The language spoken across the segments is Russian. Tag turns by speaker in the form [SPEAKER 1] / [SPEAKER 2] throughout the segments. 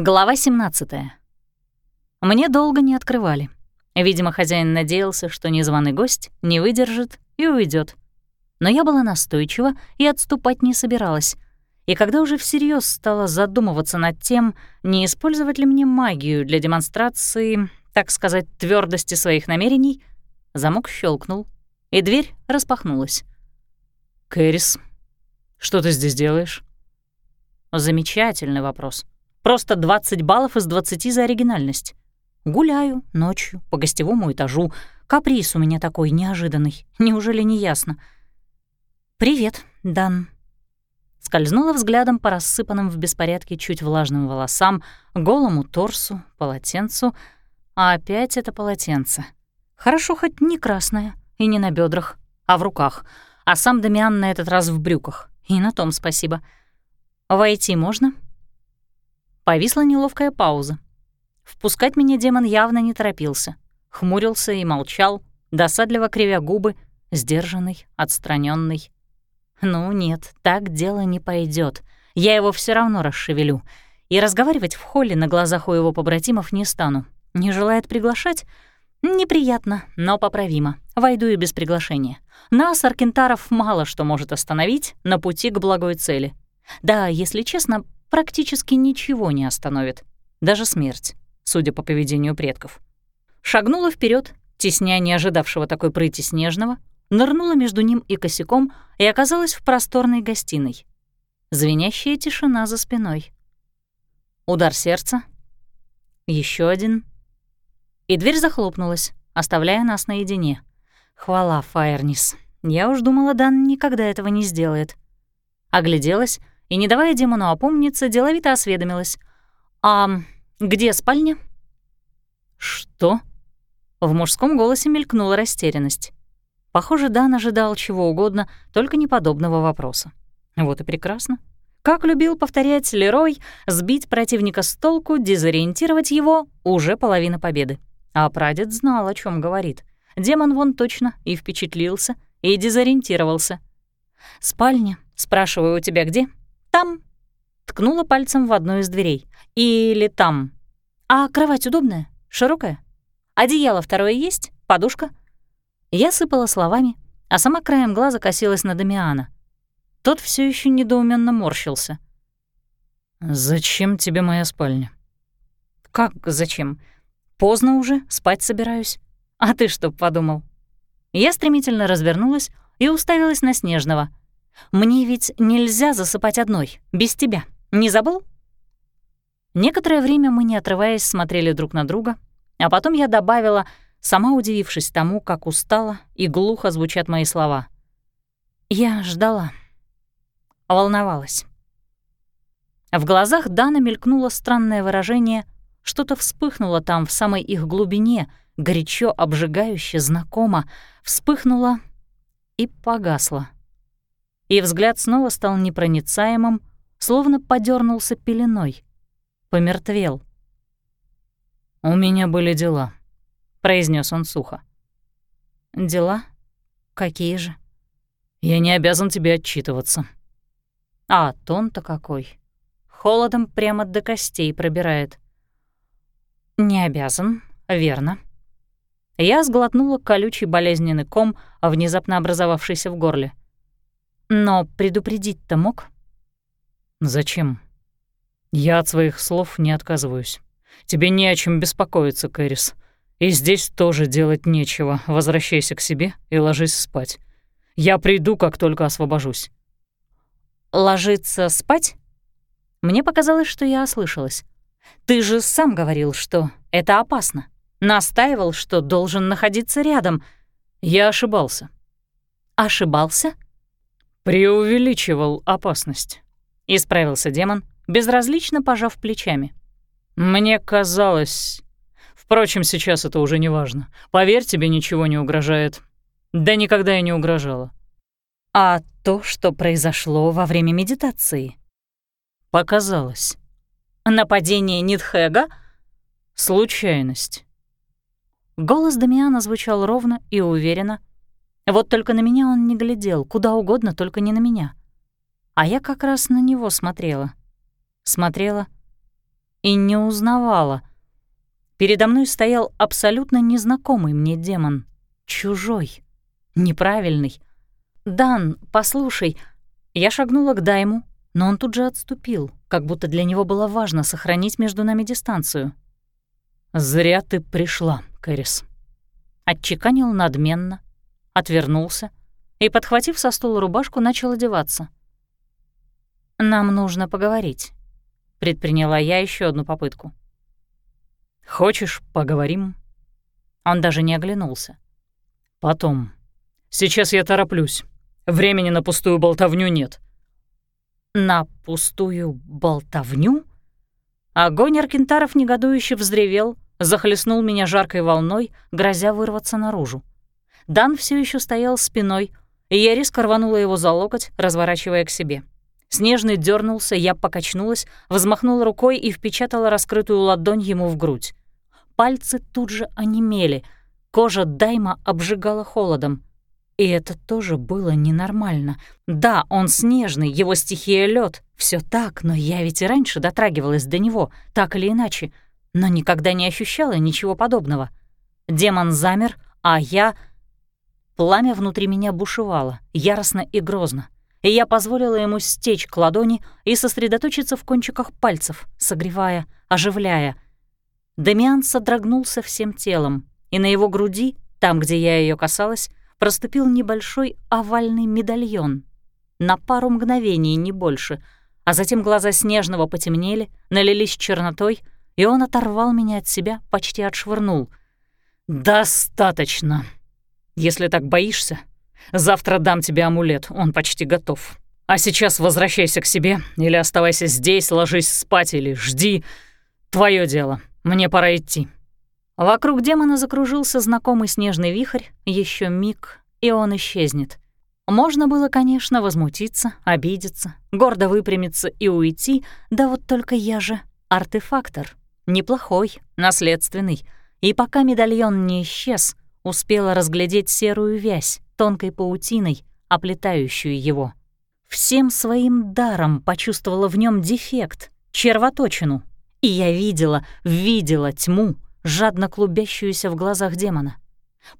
[SPEAKER 1] Глава 17. Мне долго не открывали. Видимо, хозяин надеялся, что незваный гость не выдержит и уйдет. Но я была настойчива и отступать не собиралась. И когда уже всерьез стала задумываться над тем, не использовать ли мне магию для демонстрации, так сказать, твердости своих намерений, замок щелкнул, и дверь распахнулась.
[SPEAKER 2] «Кэрис, что ты здесь делаешь?»
[SPEAKER 1] Замечательный вопрос. Просто 20 баллов из 20 за оригинальность. Гуляю ночью по гостевому этажу. Каприз у меня такой неожиданный. Неужели не ясно? «Привет, Дан». Скользнула взглядом по рассыпанным в беспорядке чуть влажным волосам, голому торсу, полотенцу. А опять это полотенце. Хорошо хоть не красное и не на бедрах, а в руках. А сам Дамиан на этот раз в брюках. И на том спасибо. «Войти можно?» Повисла неловкая пауза. Впускать меня демон явно не торопился. Хмурился и молчал, досадливо кривя губы, сдержанный, отстраненный. Ну нет, так дело не пойдет. Я его все равно расшевелю. И разговаривать в холле на глазах у его побратимов не стану. Не желает приглашать? Неприятно, но поправимо. Войду и без приглашения. Нас, аркентаров, мало что может остановить на пути к благой цели. Да, если честно, практически ничего не остановит, даже смерть, судя по поведению предков. Шагнула вперед, тесня не ожидавшего такой прыти снежного, нырнула между ним и косяком и оказалась в просторной гостиной. Звенящая тишина за спиной. Удар сердца. еще один. И дверь захлопнулась, оставляя нас наедине. Хвала, Фаернис. Я уж думала, Дан никогда этого не сделает. Огляделась и, не давая демону опомниться, деловито осведомилась. «А где спальня?» «Что?» В мужском голосе мелькнула растерянность. Похоже, Дан ожидал чего угодно, только не подобного вопроса. Вот и прекрасно. Как любил повторять Лерой, сбить противника с толку, дезориентировать его — уже половина победы. А прадед знал, о чем говорит. Демон вон точно и впечатлился, и дезориентировался. «Спальня, спрашиваю, у тебя где?» «Там». Ткнула пальцем в одну из дверей. «Или там». «А кровать удобная? Широкая? Одеяло второе есть? Подушка?» Я сыпала словами, а сама краем глаза косилась на Дамиана. Тот все еще недоуменно морщился.
[SPEAKER 2] «Зачем тебе моя спальня?»
[SPEAKER 1] «Как зачем? Поздно уже, спать собираюсь. А ты что подумал?» Я стремительно развернулась и уставилась на Снежного — мне ведь нельзя засыпать одной, без тебя. Не забыл?» Некоторое время мы, не отрываясь, смотрели друг на друга, а потом я добавила, сама удивившись тому, как устала и глухо звучат мои слова. Я ждала. Волновалась. В глазах Дана мелькнуло странное выражение, что-то вспыхнуло там, в самой их глубине, горячо, обжигающе, знакомо, вспыхнуло и погасло и взгляд снова стал непроницаемым, словно подернулся пеленой. Помертвел.
[SPEAKER 2] «У меня были дела», — произнес он сухо.
[SPEAKER 1] «Дела? Какие же?»
[SPEAKER 2] «Я не обязан тебе отчитываться».
[SPEAKER 1] «А, тон-то какой. Холодом прямо до костей пробирает». «Не обязан, верно». Я сглотнула колючий болезненный ком, внезапно образовавшийся в горле. Но предупредить-то мог?
[SPEAKER 2] Зачем? Я от своих слов не отказываюсь. Тебе не о чем беспокоиться, Кэрис. И здесь тоже делать нечего. Возвращайся к себе и ложись спать. Я приду, как только освобожусь.
[SPEAKER 1] Ложиться спать? Мне показалось, что я ослышалась. Ты же сам говорил, что это опасно. Настаивал, что должен находиться рядом.
[SPEAKER 2] Я ошибался.
[SPEAKER 1] Ошибался?
[SPEAKER 2] «Преувеличивал опасность», — исправился демон, безразлично пожав плечами. «Мне казалось... Впрочем, сейчас это уже не важно. Поверь, тебе ничего не угрожает. Да никогда и не угрожало».
[SPEAKER 1] «А то, что произошло во время медитации?»
[SPEAKER 2] «Показалось».
[SPEAKER 1] «Нападение Нитхэга?»
[SPEAKER 2] «Случайность».
[SPEAKER 1] Голос Дамиана звучал ровно и уверенно, вот только на меня он не глядел, куда угодно, только не на меня. А я как раз на него смотрела. Смотрела и не узнавала. Передо мной стоял абсолютно незнакомый мне демон. Чужой. Неправильный. «Дан, послушай». Я шагнула к Дайму, но он тут же отступил, как будто для него было важно сохранить между нами дистанцию.
[SPEAKER 2] «Зря ты пришла, Кэрис».
[SPEAKER 1] Отчеканил надменно, отвернулся и, подхватив со стула рубашку, начал одеваться. «Нам нужно поговорить», — предприняла я еще одну попытку.
[SPEAKER 2] «Хочешь, поговорим?»
[SPEAKER 1] Он даже не оглянулся.
[SPEAKER 2] «Потом. Сейчас я тороплюсь. Времени на пустую болтовню нет».
[SPEAKER 1] «На пустую болтовню?» Огонь Аркентаров негодующе взревел, захлестнул меня жаркой волной, грозя вырваться наружу. Дан все еще стоял спиной, и я резко рванула его за локоть, разворачивая к себе. Снежный дернулся, я покачнулась, взмахнула рукой и впечатала раскрытую ладонь ему в грудь. Пальцы тут же онемели, кожа Дайма обжигала холодом. И это тоже было ненормально. Да, он снежный, его стихия лед, все так, но я ведь и раньше дотрагивалась до него, так или иначе, но никогда не ощущала ничего подобного. Демон замер, а я... Пламя внутри меня бушевало, яростно и грозно и я позволила ему стечь к ладони и сосредоточиться в кончиках пальцев, согревая, оживляя. Дамиан содрогнулся всем телом, и на его груди, там, где я ее касалась, проступил небольшой овальный медальон. На пару мгновений, не больше, а затем глаза Снежного потемнели, налились чернотой, и он оторвал меня от себя, почти отшвырнул. «Достаточно. Если так боишься, Завтра дам тебе амулет, он почти готов. А сейчас возвращайся к себе или оставайся здесь, ложись спать или жди. Твое дело, мне пора идти». Вокруг демона закружился знакомый снежный вихрь, еще миг, и он исчезнет. Можно было, конечно, возмутиться, обидеться, гордо выпрямиться и уйти, да вот только я же артефактор, неплохой, наследственный, и пока медальон не исчез, успела разглядеть серую вязь, тонкой паутиной, оплетающую его. Всем своим даром почувствовала в нем дефект, червоточину. И я видела, видела тьму, жадно клубящуюся в глазах демона.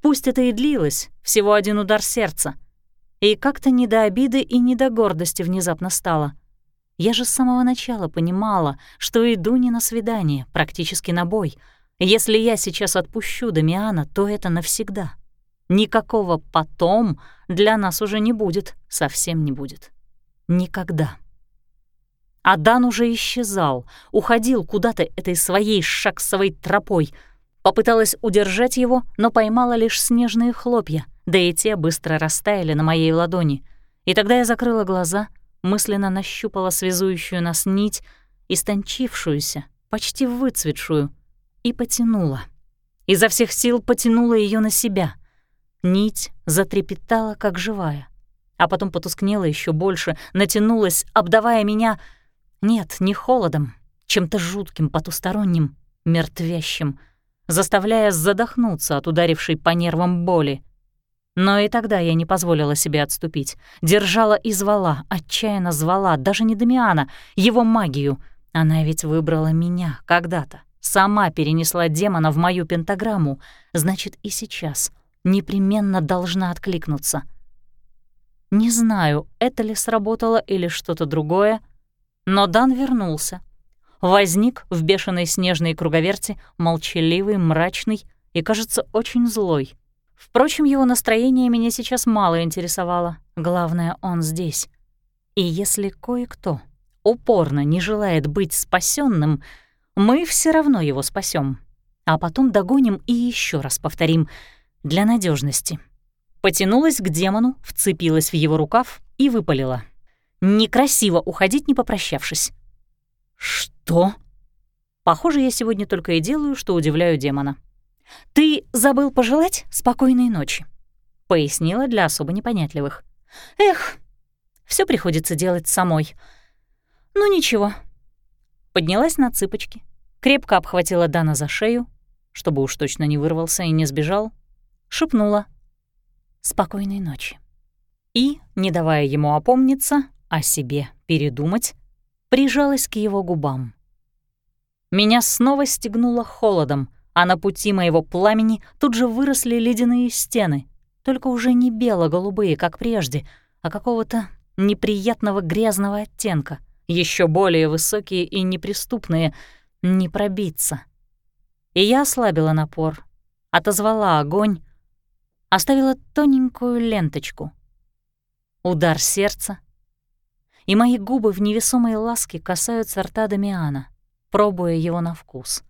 [SPEAKER 1] Пусть это и длилось, всего один удар сердца. И как-то не до обиды и не до гордости внезапно стало. Я же с самого начала понимала, что иду не на свидание, практически на бой. Если я сейчас отпущу Дамиана, то это навсегда. Никакого «потом» для нас уже не будет, совсем не будет. Никогда. Адан уже исчезал, уходил куда-то этой своей шаксовой тропой. Попыталась удержать его, но поймала лишь снежные хлопья, да и те быстро растаяли на моей ладони. И тогда я закрыла глаза, мысленно нащупала связующую нас нить, истончившуюся, почти выцветшую, и потянула. Изо всех сил потянула ее на себя — Нить затрепетала, как живая, а потом потускнела еще больше, натянулась, обдавая меня... Нет, не холодом, чем-то жутким, потусторонним, мертвящим, заставляя задохнуться от ударившей по нервам боли. Но и тогда я не позволила себе отступить. Держала и звала, отчаянно звала, даже не Дамиана, его магию. Она ведь выбрала меня когда-то. Сама перенесла демона в мою пентаграмму. Значит, и сейчас непременно должна откликнуться. Не знаю, это ли сработало или что-то другое, но Дан вернулся. Возник в бешеной снежной круговерти, молчаливый, мрачный и, кажется, очень злой. Впрочем, его настроение меня сейчас мало интересовало. Главное, он здесь. И если кое-кто упорно не желает быть спасенным, мы все равно его спасем, А потом догоним и еще раз повторим — для надежности. Потянулась к демону, вцепилась в его рукав и выпалила. Некрасиво уходить, не попрощавшись. «Что?» Похоже, я сегодня только и делаю, что удивляю демона. «Ты забыл пожелать спокойной ночи», — пояснила для особо непонятливых. «Эх, все приходится делать самой. Ну ничего». Поднялась на цыпочки, крепко обхватила Дана за шею, чтобы уж точно не вырвался и не сбежал, шепнула «Спокойной ночи». И, не давая ему опомниться, о себе передумать, прижалась к его губам. Меня снова стегнуло холодом, а на пути моего пламени тут же выросли ледяные стены, только уже не бело-голубые, как прежде, а какого-то неприятного грязного оттенка, еще более высокие и неприступные, не пробиться. И я ослабила напор, отозвала огонь, оставила тоненькую ленточку. Удар сердца, и мои губы в невесомой ласке касаются рта Дамиана, пробуя его на вкус.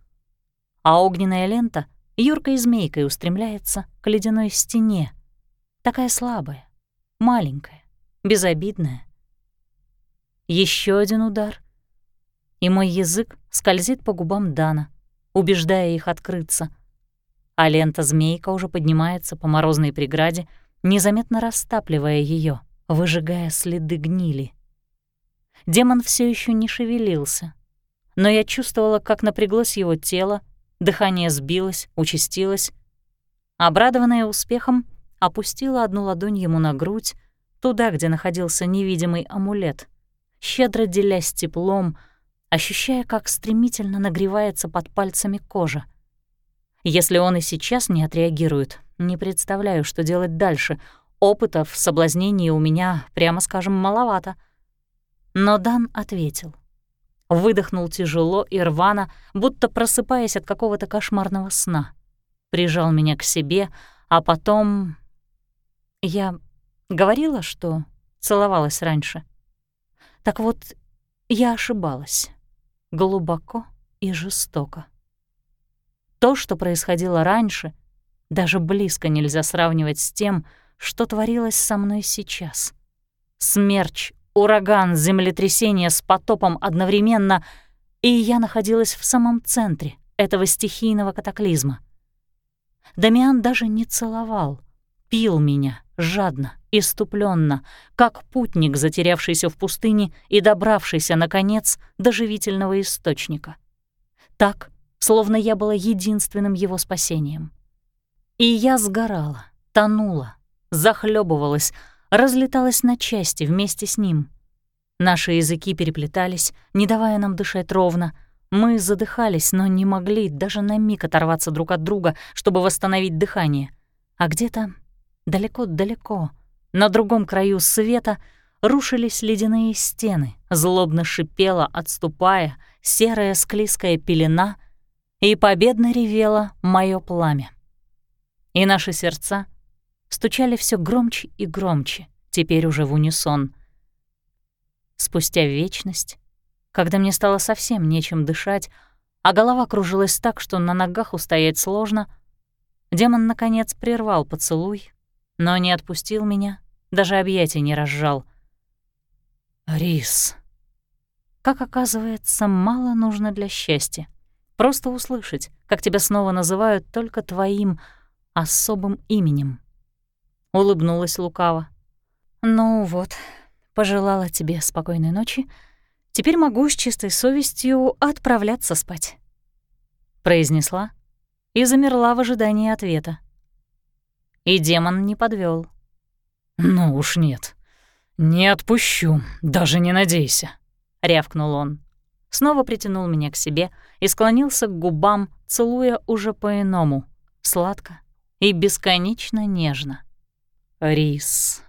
[SPEAKER 1] А огненная лента юркой змейкой устремляется к ледяной стене, такая слабая, маленькая, безобидная. Еще один удар, и мой язык скользит по губам Дана, убеждая их открыться. А лента-змейка уже поднимается по морозной преграде, незаметно растапливая ее, выжигая следы гнили. Демон все еще не шевелился, но я чувствовала, как напряглось его тело, дыхание сбилось, участилось. Обрадованная успехом, опустила одну ладонь ему на грудь, туда, где находился невидимый амулет, щедро делясь теплом, ощущая, как стремительно нагревается под пальцами кожа. Если он и сейчас не отреагирует, не представляю, что делать дальше. Опыта в соблазнении у меня, прямо скажем, маловато — но Дан ответил. Выдохнул тяжело и рвано, будто просыпаясь от какого-то кошмарного сна. Прижал меня к себе, а потом... Я говорила, что целовалась раньше. Так вот, я ошибалась. Глубоко и жестоко. То, что происходило раньше, даже близко нельзя сравнивать с тем, что творилось со мной сейчас. Смерч ураган, землетрясение с потопом одновременно, и я находилась в самом центре этого стихийного катаклизма. Дамиан даже не целовал, пил меня жадно, иступленно, как путник, затерявшийся в пустыне и добравшийся, наконец, до живительного источника. Так, словно я была единственным его спасением. И я сгорала, тонула, захлебывалась, разлеталась на части вместе с ним. Наши языки переплетались, не давая нам дышать ровно. Мы задыхались, но не могли даже на миг оторваться друг от друга, чтобы восстановить дыхание. А где-то далеко-далеко, на другом краю света, рушились ледяные стены, злобно шипела, отступая, серая склизкая пелена, и победно ревело мое пламя. И наши сердца — стучали все громче и громче, теперь уже в унисон. Спустя вечность, когда мне стало совсем нечем дышать, а голова кружилась так, что на ногах устоять сложно, демон, наконец, прервал поцелуй, но не отпустил меня, даже объятия не разжал. «Рис», как оказывается, мало нужно для счастья. Просто услышать, как тебя снова называют только твоим особым именем. Улыбнулась лукаво. «Ну вот, пожелала тебе спокойной ночи. Теперь могу с чистой совестью отправляться спать». Произнесла и замерла в ожидании ответа. И демон не подвел. «Ну уж нет. Не отпущу, даже не надейся», — рявкнул он. Снова притянул меня к себе и склонился к губам, целуя уже по-иному, сладко и бесконечно нежно. Рис.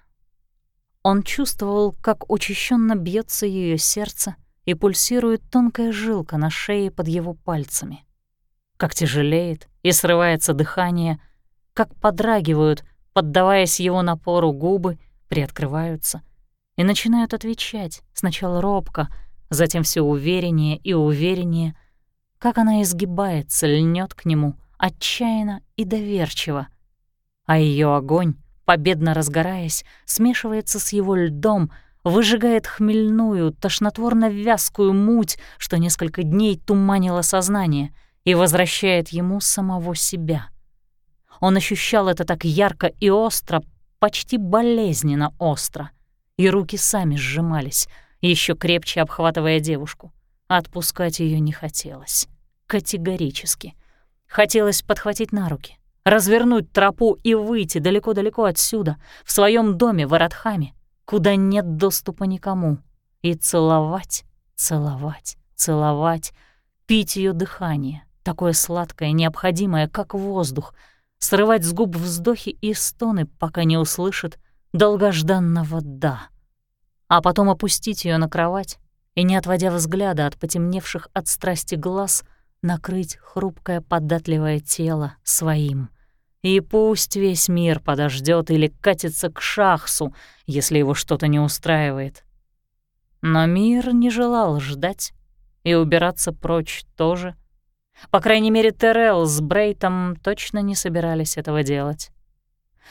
[SPEAKER 1] Он чувствовал, как учащенно бьется ее сердце и пульсирует тонкая жилка на шее под его пальцами. Как тяжелеет и срывается дыхание, как подрагивают, поддаваясь его напору губы, приоткрываются и начинают отвечать, сначала робко, затем все увереннее и увереннее, как она изгибается, льнет к нему, отчаянно и доверчиво, а ее огонь победно разгораясь, смешивается с его льдом, выжигает хмельную, тошнотворно-вязкую муть, что несколько дней туманило сознание, и возвращает ему самого себя. Он ощущал это так ярко и остро, почти болезненно остро, и руки сами сжимались, еще крепче обхватывая девушку. Отпускать ее не хотелось. Категорически. Хотелось подхватить на руки, развернуть тропу и выйти далеко-далеко отсюда, в своем доме в Аратхаме, куда нет доступа никому, и целовать, целовать, целовать, пить ее дыхание, такое сладкое, необходимое, как воздух, срывать с губ вздохи и стоны, пока не услышит долгожданного «да», а потом опустить ее на кровать и, не отводя взгляда от потемневших от страсти глаз, накрыть хрупкое податливое тело своим. И пусть весь мир подождет или катится к шахсу, если его что-то не устраивает. Но мир не желал ждать, и убираться прочь тоже. По крайней мере, Террell с Брейтом точно не собирались этого делать.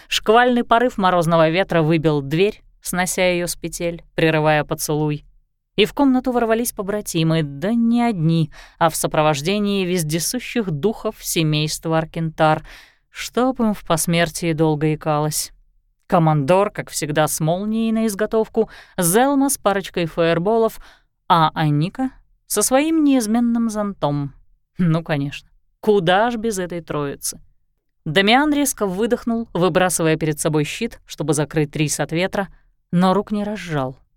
[SPEAKER 1] Шквальный порыв морозного ветра выбил дверь, снося ее с петель, прерывая поцелуй и в комнату ворвались побратимы, да не одни, а в сопровождении вездесущих духов семейства Аркентар, чтоб им в посмертии долго икалось. Командор, как всегда, с молнией на изготовку, Зелма с парочкой фаерболов, а Аника со своим неизменным зонтом. Ну, конечно, куда ж без этой троицы? Дамиан резко выдохнул, выбрасывая перед собой щит, чтобы закрыть рис от ветра, но рук не разжал —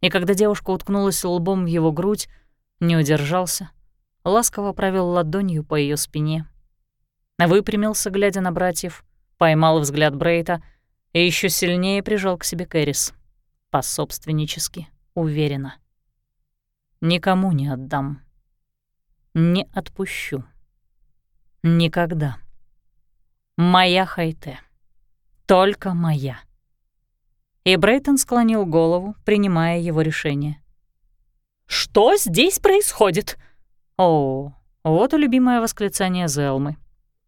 [SPEAKER 1] и когда девушка уткнулась лбом в его грудь, не удержался, ласково провел ладонью по ее спине. Выпрямился, глядя на братьев, поймал взгляд Брейта и еще сильнее прижал к себе Кэрис. Пособственнически, уверенно. Никому не отдам. Не отпущу. Никогда. Моя Хайте. Только моя и Брейтон склонил голову, принимая его решение. «Что здесь происходит?» О, вот и любимое восклицание Зелмы.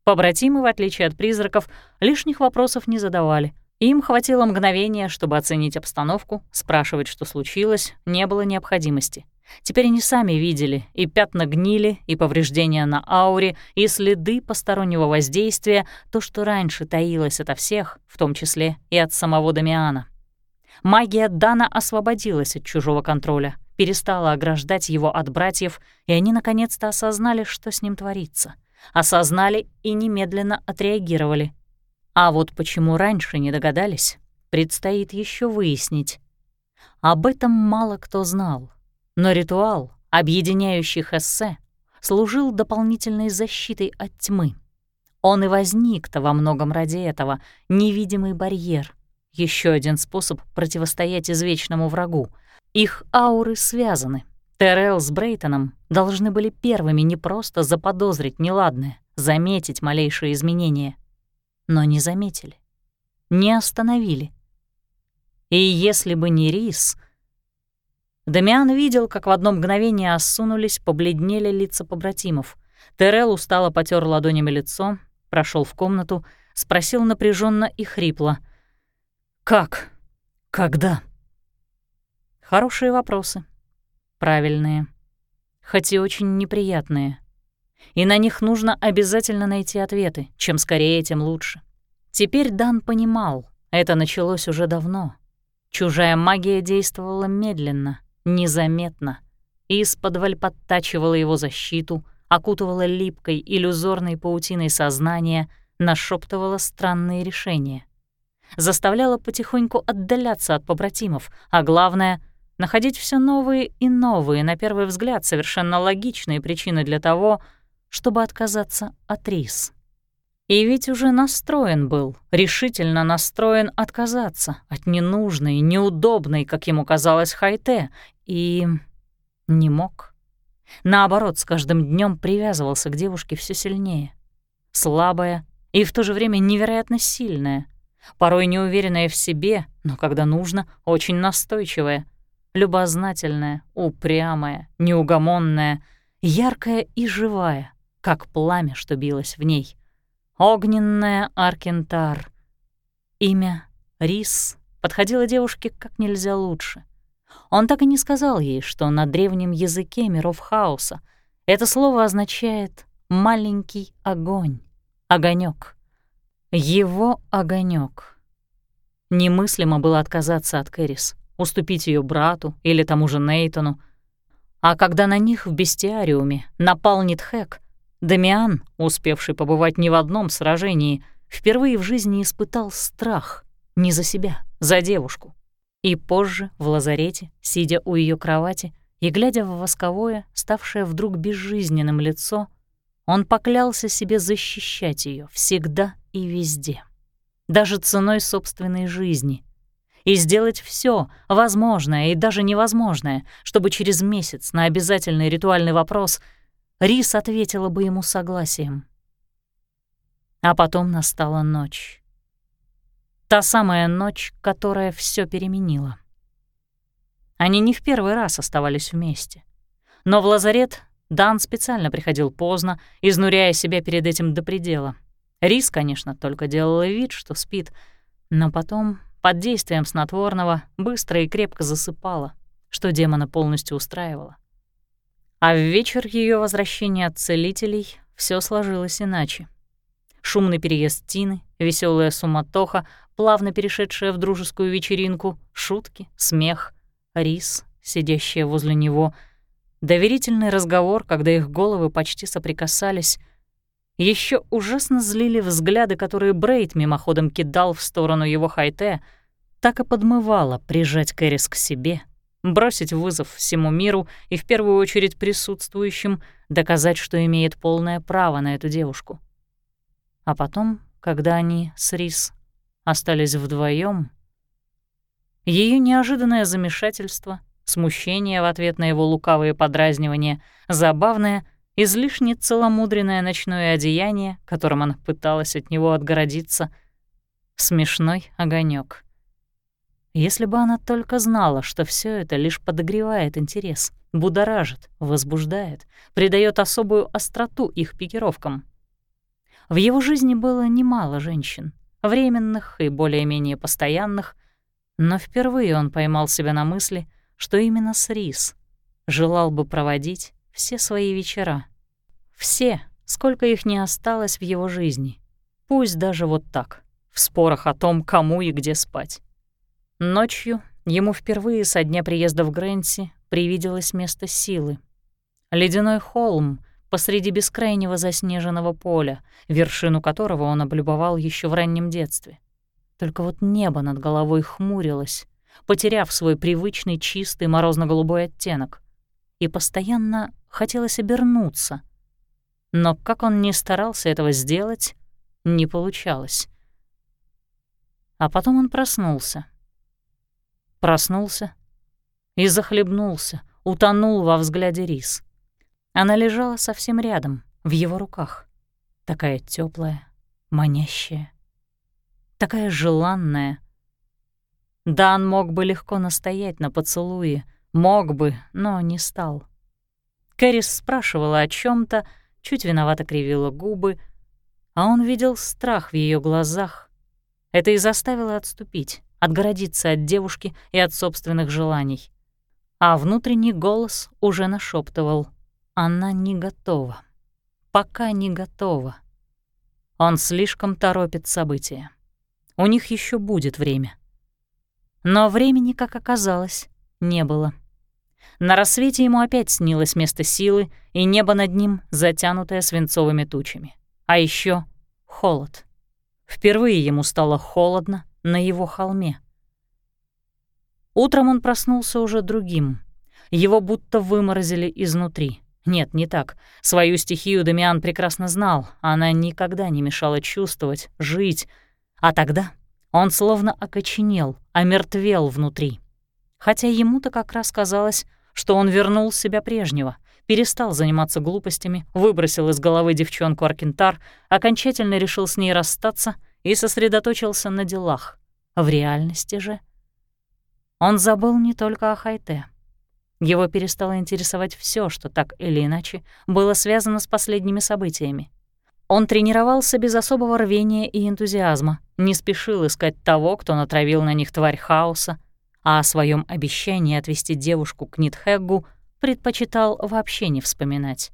[SPEAKER 1] Побратимы, в отличие от призраков, лишних вопросов не задавали. Им хватило мгновения, чтобы оценить обстановку, спрашивать, что случилось, не было необходимости. Теперь они сами видели и пятна гнили, и повреждения на ауре, и следы постороннего воздействия, то, что раньше таилось ото всех, в том числе и от самого Дамиана. Магия Дана освободилась от чужого контроля, перестала ограждать его от братьев, и они наконец-то осознали, что с ним творится. Осознали и немедленно отреагировали. А вот почему раньше не догадались, предстоит еще выяснить. Об этом мало кто знал, но ритуал, объединяющий Хессе, служил дополнительной защитой от тьмы. Он и возник-то во многом ради этого, невидимый барьер — еще один способ противостоять извечному врагу. Их ауры связаны. Террell с Брейтоном должны были первыми не просто заподозрить неладное, заметить малейшие изменения. Но не заметили. Не остановили. И если бы не Рис... Дамиан видел, как в одно мгновение осунулись, побледнели лица побратимов. Террell устало потер ладонями лицо, прошел в комнату, спросил напряженно и хрипло — как? Когда? Хорошие вопросы. Правильные. Хоть и очень неприятные. И на них нужно обязательно найти ответы. Чем скорее, тем лучше. Теперь Дан понимал, это началось уже давно. Чужая магия действовала медленно, незаметно, из-под подтачивала его защиту, окутывала липкой, иллюзорной паутиной сознания, нашептывала странные решения заставляла потихоньку отдаляться от побратимов, а главное — находить все новые и новые, на первый взгляд, совершенно логичные причины для того, чтобы отказаться от рис. И ведь уже настроен был, решительно настроен отказаться от ненужной, неудобной, как ему казалось, хайте, и не мог. Наоборот, с каждым днем привязывался к девушке все сильнее. Слабая и в то же время невероятно сильная — порой неуверенная в себе, но когда нужно, очень настойчивая, любознательная, упрямая, неугомонная, яркая и живая, как пламя, что билось в ней. Огненная Аркентар. Имя Рис подходило девушке как нельзя лучше. Он так и не сказал ей, что на древнем языке миров хаоса это слово означает «маленький огонь», огонек. Его огонек. Немыслимо было отказаться от Кэрис, уступить ее брату или тому же Нейтону. А когда на них в бестиариуме напал Нитхэк, Дамиан, успевший побывать не в одном сражении, впервые в жизни испытал страх не за себя, за девушку. И позже, в лазарете, сидя у ее кровати, И, глядя в восковое, ставшее вдруг безжизненным лицо, он поклялся себе защищать ее всегда и везде, даже ценой собственной жизни, и сделать все возможное и даже невозможное, чтобы через месяц на обязательный ритуальный вопрос Рис ответила бы ему согласием. А потом настала ночь. Та самая ночь, которая все переменила. Они не в первый раз оставались вместе. Но в лазарет Дан специально приходил поздно, изнуряя себя перед этим до предела. Рис, конечно, только делала вид, что спит, но потом, под действием снотворного, быстро и крепко засыпала, что демона полностью устраивало. А в вечер ее возвращения от целителей все сложилось иначе. Шумный переезд Тины, веселая суматоха, плавно перешедшая в дружескую вечеринку, шутки, смех, рис, сидящая возле него, доверительный разговор, когда их головы почти соприкасались. Еще ужасно злили взгляды, которые Брейд мимоходом кидал в сторону его хайте, так и подмывало прижать Кэрис к себе, бросить вызов всему миру и в первую очередь присутствующим доказать, что имеет полное право на эту девушку. А потом, когда они с Рис остались вдвоем, ее неожиданное замешательство, смущение в ответ на его лукавые подразнивания, забавное, излишне целомудренное ночное одеяние, которым она пыталась от него отгородиться, смешной огонек. Если бы она только знала, что все это лишь подогревает интерес, будоражит, возбуждает, придает особую остроту их пикировкам. В его жизни было немало женщин, временных и более-менее постоянных, но впервые он поймал себя на мысли, что именно с Рис желал бы проводить все свои вечера. Все, сколько их не осталось в его жизни. Пусть даже вот так, в спорах о том, кому и где спать. Ночью ему впервые со дня приезда в Грэнси привиделось место силы. Ледяной холм — посреди бескрайнего заснеженного поля, вершину которого он облюбовал еще в раннем детстве. Только вот небо над головой хмурилось, потеряв свой привычный чистый морозно-голубой оттенок, и постоянно хотелось обернуться. Но как он ни старался этого сделать, не получалось. А потом он проснулся. Проснулся и захлебнулся, утонул во взгляде рис — она лежала совсем рядом, в его руках. Такая теплая, манящая, такая желанная. Дан мог бы легко настоять на поцелуе, мог бы, но не стал. Кэрис спрашивала о чем то чуть виновато кривила губы, а он видел страх в ее глазах. Это и заставило отступить, отгородиться от девушки и от собственных желаний. А внутренний голос уже нашептывал — она не готова. Пока не готова. Он слишком торопит события. У них еще будет время. Но времени, как оказалось, не было. На рассвете ему опять снилось место силы и небо над ним, затянутое свинцовыми тучами. А еще холод. Впервые ему стало холодно на его холме. Утром он проснулся уже другим. Его будто выморозили изнутри. Нет, не так. Свою стихию Дамиан прекрасно знал. Она никогда не мешала чувствовать, жить. А тогда он словно окоченел, омертвел внутри. Хотя ему-то как раз казалось, что он вернул себя прежнего, перестал заниматься глупостями, выбросил из головы девчонку Аркентар, окончательно решил с ней расстаться и сосредоточился на делах. В реальности же он забыл не только о Хайте — его перестало интересовать все, что так или иначе было связано с последними событиями. Он тренировался без особого рвения и энтузиазма, не спешил искать того, кто натравил на них тварь хаоса, а о своем обещании отвести девушку к Нитхэггу предпочитал вообще не вспоминать.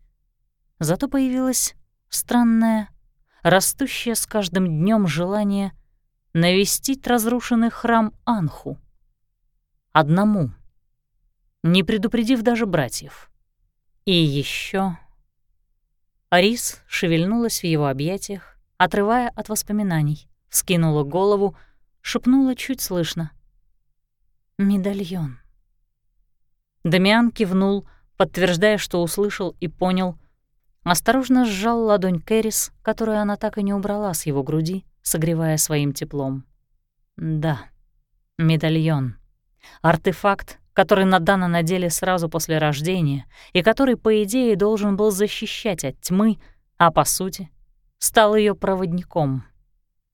[SPEAKER 1] Зато появилось странное, растущее с каждым днем желание навестить разрушенный храм Анху. Одному — не предупредив даже братьев. И еще Арис шевельнулась в его объятиях, отрывая от воспоминаний, скинула голову, шепнула чуть слышно. «Медальон». Дамиан кивнул, подтверждая, что услышал и понял. Осторожно сжал ладонь Кэрис, которую она так и не убрала с его груди, согревая своим теплом. Да, медальон. Артефакт, который надано на деле сразу после рождения и который, по идее, должен был защищать от тьмы, а по сути стал ее проводником.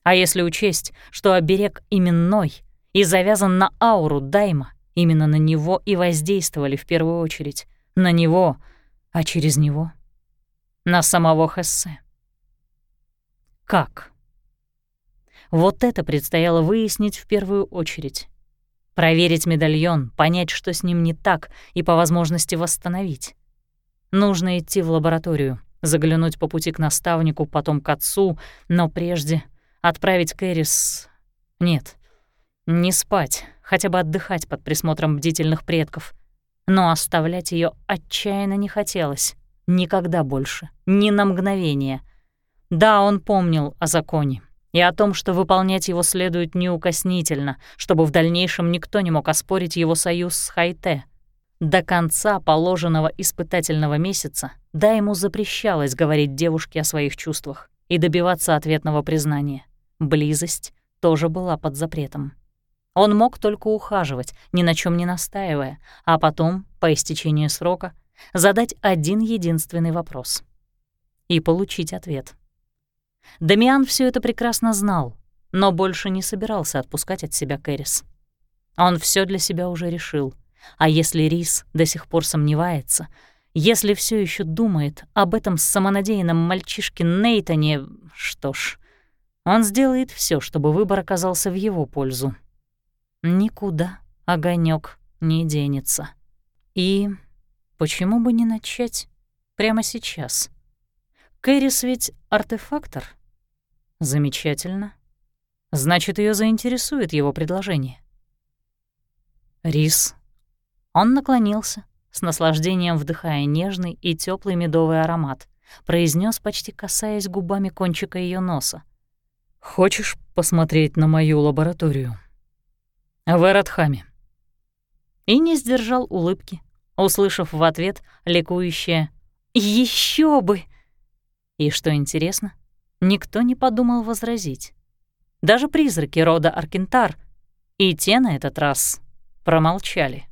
[SPEAKER 1] А если учесть, что оберег именной и завязан на ауру Дайма, именно на него и воздействовали в первую очередь. На него, а через него — на самого Хессе. Как? Вот это предстояло выяснить в первую очередь. Проверить медальон, понять, что с ним не так, и по возможности восстановить. Нужно идти в лабораторию, заглянуть по пути к наставнику, потом к отцу, но прежде отправить Кэрис... Нет, не спать, хотя бы отдыхать под присмотром бдительных предков. Но оставлять ее отчаянно не хотелось. Никогда больше. Ни на мгновение. Да, он помнил о законе и о том, что выполнять его следует неукоснительно, чтобы в дальнейшем никто не мог оспорить его союз с Хайте. До конца положенного испытательного месяца да ему запрещалось говорить девушке о своих чувствах и добиваться ответного признания. Близость тоже была под запретом. Он мог только ухаживать, ни на чем не настаивая, а потом, по истечении срока, задать один единственный вопрос. И получить ответ. Дамиан все это прекрасно знал, но больше не собирался отпускать от себя Кэрис. Он все для себя уже решил. А если Рис до сих пор сомневается, если все еще думает об этом самонадеянном мальчишке Нейтане, что ж, он сделает все, чтобы выбор оказался в его пользу. Никуда огонек не денется. И почему бы не начать прямо сейчас? Кэрис ведь артефактор. Замечательно. Значит, ее заинтересует его предложение. Рис. Он наклонился, с наслаждением вдыхая нежный и теплый медовый аромат, произнес, почти касаясь губами кончика ее носа. «Хочешь посмотреть на мою лабораторию?» в Эратхаме. И не сдержал улыбки, услышав в ответ ликующее «Еще бы!». И что интересно, никто не подумал возразить. Даже призраки рода Аркентар, и те на этот раз промолчали.